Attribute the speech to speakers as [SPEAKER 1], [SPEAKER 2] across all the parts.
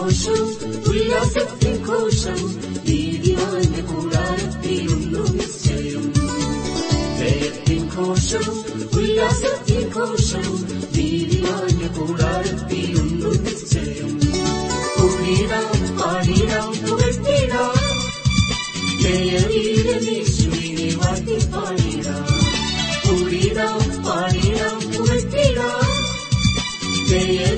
[SPEAKER 1] ഘോഷം ഉല്ലാസത്തിൻ ഘോഷം നീതിമാന്റെ കൂടാരത്തിലുള്ളു നിശ്ചയം ജയത്തിൻ ഘോഷം ഉല്ലാസത്തിൻ ഘോഷം നീതിമാന്റെ കൂടാരത്തിലുള്ളു നിശ്ചയം കൂടിടാം പാടിടാം പുകഴ്ത്തിടാം ജയവീരനേശുവിനെ വാട്ടി പാടിടാം കൂടിടാം പാടിടാം പുകഴ്ത്തിടാം ജയവീരനേശുവിനെ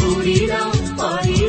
[SPEAKER 1] കൂടിയിടാം പാടിയിടാം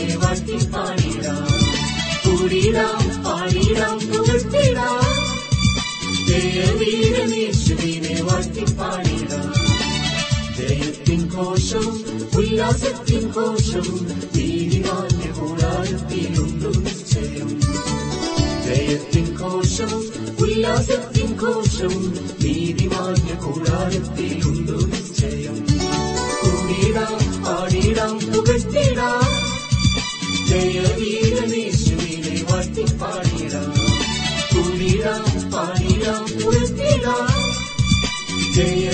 [SPEAKER 1] ജയവീരനേശ്വരിനെ വാഴ്ത്തി പാടിടാം കൂടിയിടാം പാടിയിടാം പുകഴ്ത്തിടാം. ജയവീരനേശ്വരിനെ வாழ்த்தி പാടിടാം ജയത്തിൻ ഘോഷം ഉല്ലാസത്തിൻ ഘോഷം നീതിമാന്റെ കൂടാരത്തിലുണ്ടു നിശ്ചയം. ജയത്തിൻ ഘോഷം ഉല്ലാസത്തിൻ ഘോഷം നീതിമാന്റെ കൂടാരത്തിലുണ്ടു day.